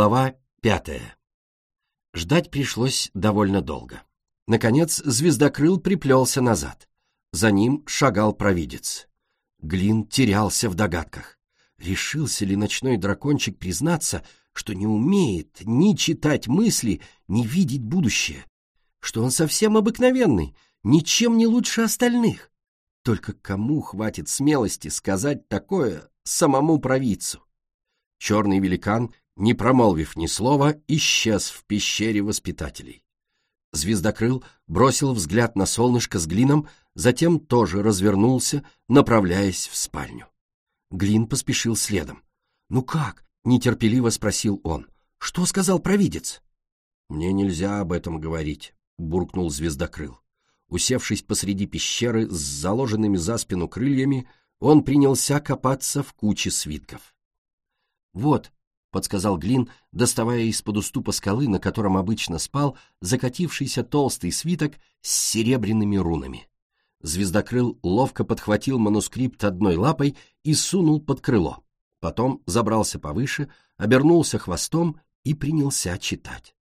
Глава пятая. Ждать пришлось довольно долго. Наконец, звездокрыл приплелся назад. За ним шагал провидец. Глин терялся в догадках. Решился ли ночной дракончик признаться, что не умеет ни читать мысли, ни видеть будущее? Что он совсем обыкновенный, ничем не лучше остальных? Только кому хватит смелости сказать такое самому провидцу? Черный великан не промолвив ни слова, исчез в пещере воспитателей. Звездокрыл бросил взгляд на солнышко с глином, затем тоже развернулся, направляясь в спальню. Глин поспешил следом. «Ну как?» — нетерпеливо спросил он. «Что сказал провидец?» «Мне нельзя об этом говорить», — буркнул звездокрыл. Усевшись посреди пещеры с заложенными за спину крыльями, он принялся копаться в куче свитков. «Вот», — подсказал Глин, доставая из-под уступа скалы, на котором обычно спал, закатившийся толстый свиток с серебряными рунами. Звездокрыл ловко подхватил манускрипт одной лапой и сунул под крыло. Потом забрался повыше, обернулся хвостом и принялся читать.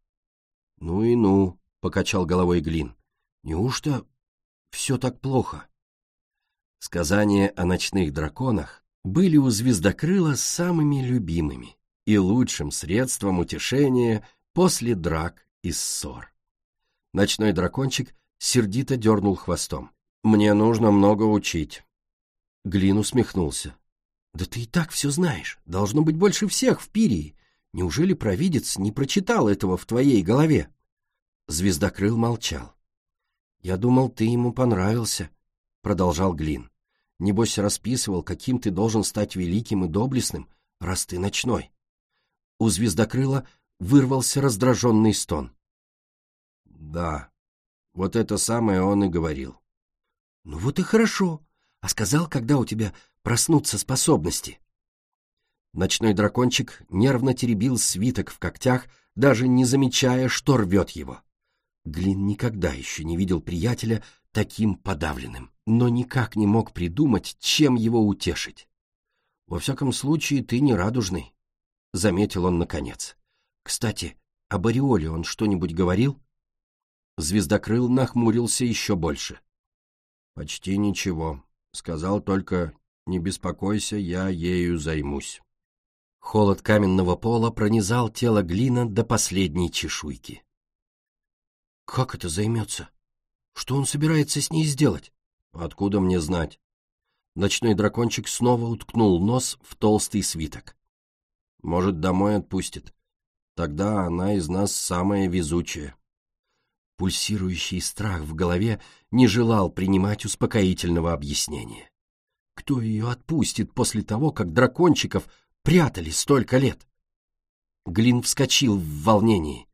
«Ну и ну», — покачал головой Глин, — «неужто все так плохо?» Сказания о ночных драконах были у звездокрыла самыми любимыми и лучшим средством утешения после драк и ссор. Ночной дракончик сердито дернул хвостом. «Мне нужно много учить». Глин усмехнулся. «Да ты и так все знаешь. Должно быть больше всех в Пирии. Неужели провидец не прочитал этого в твоей голове?» Звездокрыл молчал. «Я думал, ты ему понравился», — продолжал Глин. «Небось, расписывал, каким ты должен стать великим и доблестным, раз ты ночной». У звездокрыла вырвался раздраженный стон. «Да, вот это самое он и говорил». «Ну вот и хорошо. А сказал, когда у тебя проснутся способности?» Ночной дракончик нервно теребил свиток в когтях, даже не замечая, что рвет его. Глин никогда еще не видел приятеля таким подавленным, но никак не мог придумать, чем его утешить. «Во всяком случае, ты не радужный», — заметил он наконец. «Кстати, об Ореоле он что-нибудь говорил?» Звездокрыл нахмурился еще больше. «Почти ничего. Сказал только, не беспокойся, я ею займусь». Холод каменного пола пронизал тело глина до последней чешуйки. «Как это займется? Что он собирается с ней сделать?» «Откуда мне знать?» Ночной дракончик снова уткнул нос в толстый свиток. Может, домой отпустит. Тогда она из нас самая везучая. Пульсирующий страх в голове не желал принимать успокоительного объяснения. Кто ее отпустит после того, как дракончиков прятали столько лет? Глин вскочил в волнении.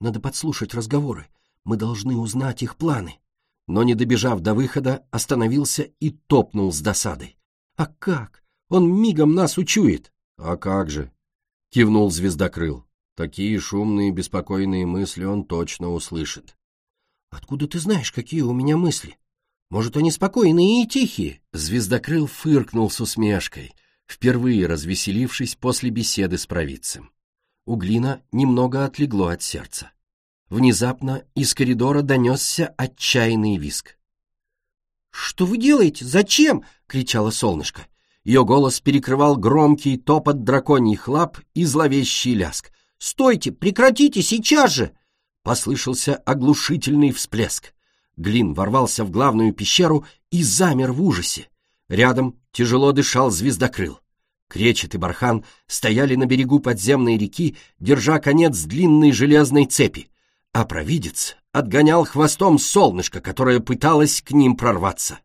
Надо подслушать разговоры. Мы должны узнать их планы. Но, не добежав до выхода, остановился и топнул с досадой. А как? Он мигом нас учует. А как же? — кивнул звездокрыл. «Такие шумные, беспокойные мысли он точно услышит». «Откуда ты знаешь, какие у меня мысли? Может, они спокойные и тихие?» Звездокрыл фыркнул с усмешкой, впервые развеселившись после беседы с провидцем. У Глина немного отлегло от сердца. Внезапно из коридора донесся отчаянный виск. «Что вы делаете? Зачем?» — кричало солнышко. Ее голос перекрывал громкий топот драконьих лап и зловещий ляск. «Стойте! Прекратите! Сейчас же!» Послышался оглушительный всплеск. Глин ворвался в главную пещеру и замер в ужасе. Рядом тяжело дышал звездокрыл. Кречет и бархан стояли на берегу подземной реки, держа конец длинной железной цепи, а провидец отгонял хвостом солнышко, которое пыталось к ним прорваться.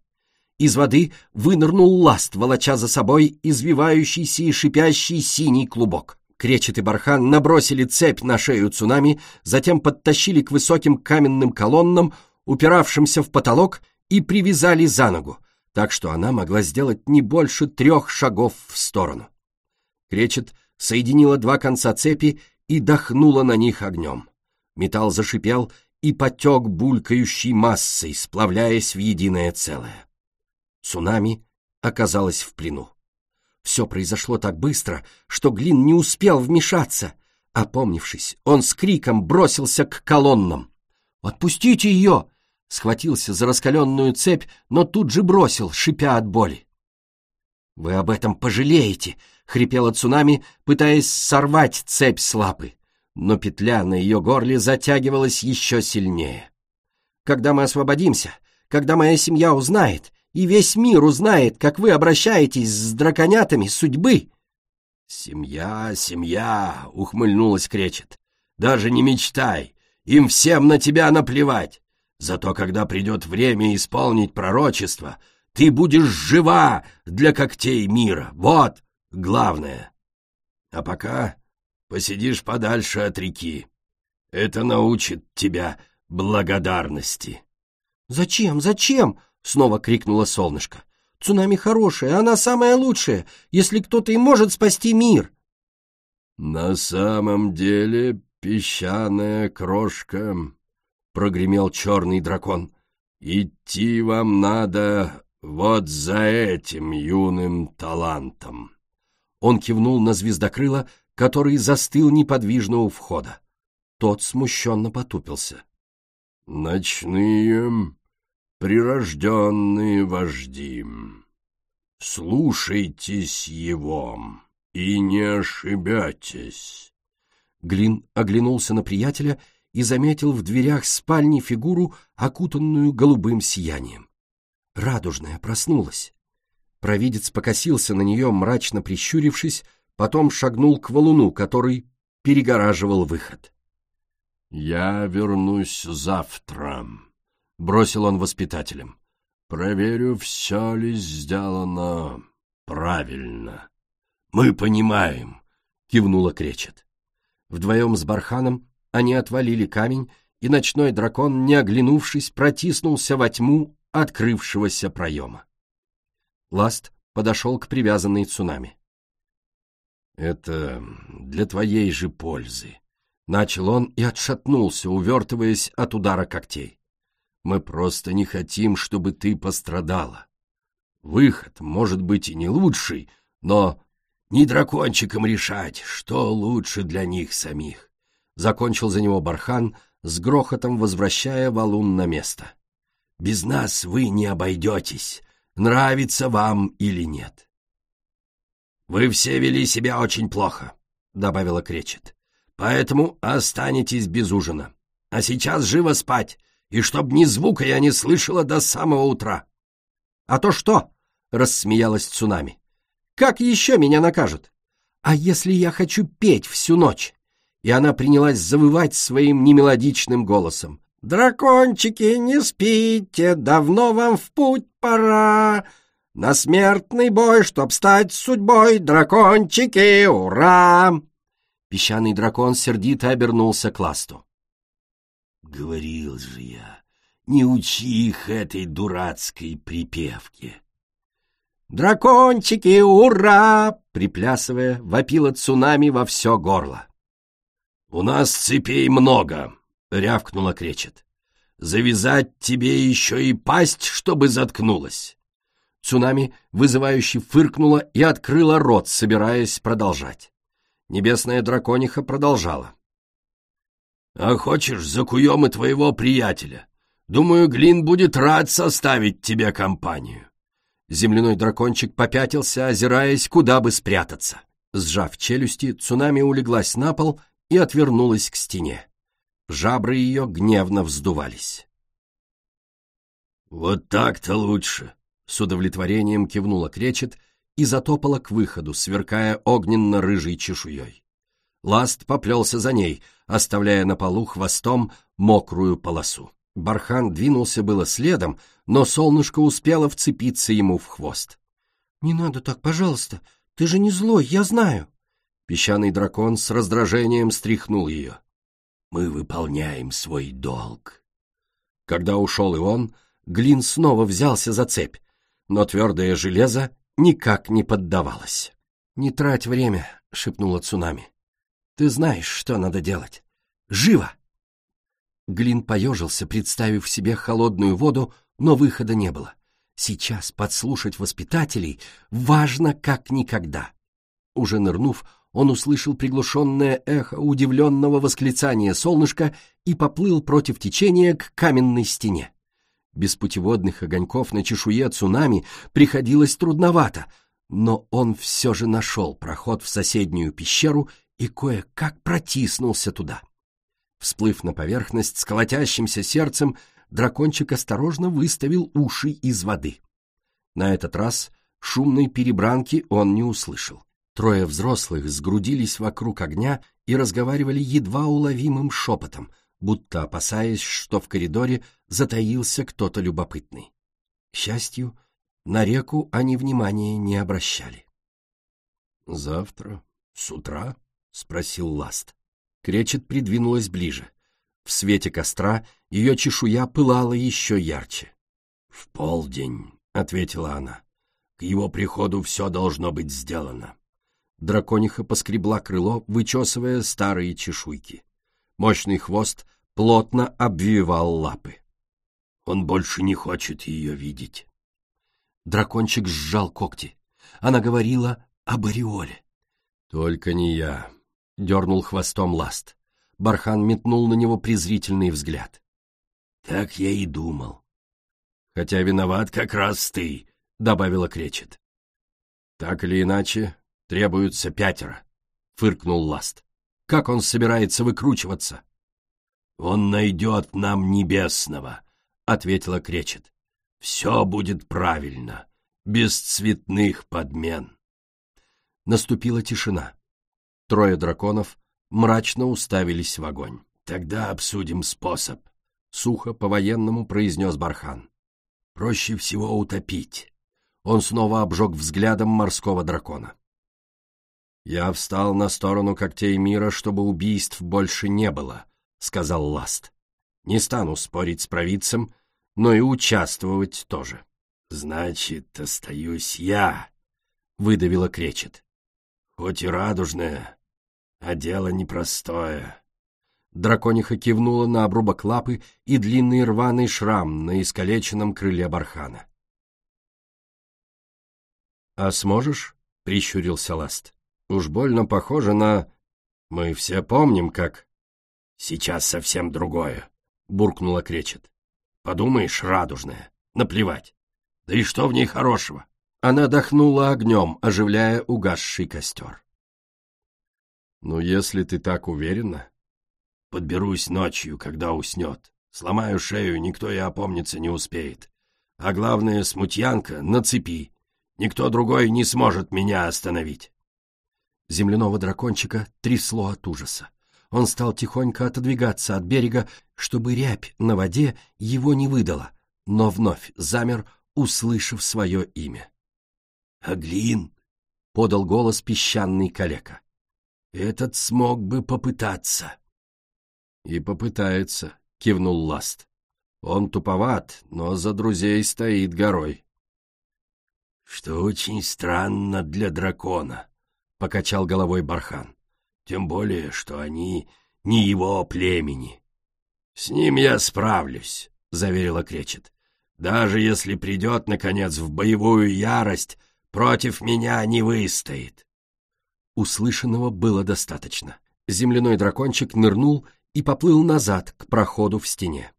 Из воды вынырнул ласт, волоча за собой извивающийся и шипящий синий клубок. Кречет и бархан набросили цепь на шею цунами, затем подтащили к высоким каменным колоннам, упиравшимся в потолок, и привязали за ногу, так что она могла сделать не больше трех шагов в сторону. Кречет соединила два конца цепи и дохнула на них огнем. Металл зашипел и потек булькающей массой, сплавляясь в единое целое. Цунами оказалась в плену. Все произошло так быстро, что Глин не успел вмешаться. Опомнившись, он с криком бросился к колоннам. «Отпустите ее!» Схватился за раскаленную цепь, но тут же бросил, шипя от боли. «Вы об этом пожалеете!» — хрипела цунами, пытаясь сорвать цепь с лапы. Но петля на ее горле затягивалась еще сильнее. «Когда мы освободимся, когда моя семья узнает, и весь мир узнает, как вы обращаетесь с драконятами судьбы!» «Семья, семья!» — ухмыльнулась Кречет. «Даже не мечтай! Им всем на тебя наплевать! Зато когда придет время исполнить пророчество, ты будешь жива для когтей мира! Вот главное! А пока посидишь подальше от реки. Это научит тебя благодарности!» «Зачем, зачем?» — снова крикнуло солнышко. Цунами хорошая, она самая лучшая, если кто-то и может спасти мир. На самом деле, песчаная крошка, прогремел черный дракон. Идти вам надо вот за этим юным талантом. Он кивнул на звездокрыла, который застыл неподвижно у входа. Тот смущенно потупился. «Ночные прирожденные вожди. Слушайтесь его и не ошибетесь. Глин оглянулся на приятеля и заметил в дверях спальни фигуру, окутанную голубым сиянием. Радужная проснулась. Провидец покосился на нее, мрачно прищурившись, потом шагнул к валуну, который перегораживал выход. «Я вернусь завтра», бросил он воспитателям. Проверю, все ли сделано правильно. Мы понимаем, кивнула Кречет. Вдвоем с Барханом они отвалили камень, и ночной дракон, не оглянувшись, протиснулся во тьму открывшегося проема. Ласт подошел к привязанной цунами. «Это для твоей же пользы», — начал он и отшатнулся, увертываясь от удара когтей. Мы просто не хотим, чтобы ты пострадала. Выход может быть и не лучший, но не дракончикам решать, что лучше для них самих. Закончил за него Бархан, с грохотом возвращая валун на место. Без нас вы не обойдетесь, нравится вам или нет. «Вы все вели себя очень плохо», — добавила Кречет. «Поэтому останетесь без ужина. А сейчас живо спать, и чтоб ни звука я не слышала до самого утра. — А то что? — рассмеялась цунами. — Как еще меня накажут? А если я хочу петь всю ночь? И она принялась завывать своим немелодичным голосом. «Дракончики, не спите, давно вам в путь пора. На смертный бой, чтоб стать судьбой, дракончики, ура!» Песчаный дракон сердито обернулся к ласту. Говорил же я, не учи их этой дурацкой припевке. «Дракончики, ура!» — приплясывая, вопила цунами во все горло. «У нас цепей много!» — рявкнула кречет. «Завязать тебе еще и пасть, чтобы заткнулась!» Цунами вызывающе фыркнула и открыла рот, собираясь продолжать. Небесная дракониха продолжала. А хочешь, закуем и твоего приятеля. Думаю, Глин будет рад составить тебе компанию. Земляной дракончик попятился, озираясь, куда бы спрятаться. Сжав челюсти, цунами улеглась на пол и отвернулась к стене. Жабры ее гневно вздувались. «Вот так-то лучше!» — с удовлетворением кивнула кречет и затопала к выходу, сверкая огненно-рыжей чешуей. Ласт поплелся за ней, оставляя на полу хвостом мокрую полосу. Бархан двинулся было следом, но солнышко успело вцепиться ему в хвост. — Не надо так, пожалуйста, ты же не злой, я знаю. Песчаный дракон с раздражением стряхнул ее. — Мы выполняем свой долг. Когда ушел и он, Глин снова взялся за цепь, но твердое железо никак не поддавалось. — Не трать время, — шепнула цунами. Ты знаешь, что надо делать. Живо!» Глин поежился, представив себе холодную воду, но выхода не было. Сейчас подслушать воспитателей важно как никогда. Уже нырнув, он услышал приглушенное эхо удивленного восклицания солнышка и поплыл против течения к каменной стене. Без путеводных огоньков на чешуе цунами приходилось трудновато, но он все же нашел проход в соседнюю пещеру и кое-как протиснулся туда. Всплыв на поверхность с колотящимся сердцем, дракончик осторожно выставил уши из воды. На этот раз шумной перебранки он не услышал. Трое взрослых сгрудились вокруг огня и разговаривали едва уловимым шепотом, будто опасаясь, что в коридоре затаился кто-то любопытный. К счастью, на реку они внимания не обращали. «Завтра? С утра?» — спросил Ласт. Кречет придвинулась ближе. В свете костра ее чешуя пылала еще ярче. «В полдень», — ответила она. «К его приходу все должно быть сделано». Дракониха поскребла крыло, вычесывая старые чешуйки. Мощный хвост плотно обвивал лапы. Он больше не хочет ее видеть. Дракончик сжал когти. Она говорила об ореоле. «Только не я», — дернул хвостом ласт. Бархан метнул на него презрительный взгляд. «Так я и думал. Хотя виноват как раз ты», — добавила Кречет. «Так или иначе, требуются пятеро», — фыркнул ласт. «Как он собирается выкручиваться?» «Он найдет нам небесного», — ответила Кречет. «Все будет правильно, без цветных подмен». Наступила тишина. Трое драконов мрачно уставились в огонь. «Тогда обсудим способ», — сухо по-военному произнес Бархан. «Проще всего утопить». Он снова обжег взглядом морского дракона. «Я встал на сторону когтей мира, чтобы убийств больше не было», — сказал Ласт. «Не стану спорить с провидцем, но и участвовать тоже». «Значит, остаюсь я», — выдавила Кречет. «Хоть и радужная, а дело непростое». Дракониха кивнула на обрубок лапы и длинный рваный шрам на искалеченном крыле бархана. «А сможешь?» — прищурился Ласт. «Уж больно похоже на... Мы все помним, как...» «Сейчас совсем другое», — буркнула Кречет. «Подумаешь, радужная. Наплевать. Да и что в ней хорошего?» Она дохнула огнем, оживляя угасший костер. «Ну, если ты так уверена...» «Подберусь ночью, когда уснет. Сломаю шею, никто и опомниться не успеет. А главное, смутьянка на цепи. Никто другой не сможет меня остановить». Земляного дракончика трясло от ужаса. Он стал тихонько отодвигаться от берега, чтобы рябь на воде его не выдала, но вновь замер, услышав свое имя. «Аглин!» — подал голос песчаный калека. «Этот смог бы попытаться». «И попытается», — кивнул Ласт. «Он туповат, но за друзей стоит горой». «Что очень странно для дракона», — покачал головой Бархан. «Тем более, что они не его племени». «С ним я справлюсь», — заверила Кречет. «Даже если придет, наконец, в боевую ярость, Против меня не выстоит. Услышанного было достаточно. Земляной дракончик нырнул и поплыл назад к проходу в стене.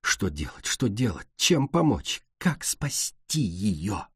Что делать, что делать, чем помочь, как спасти ее?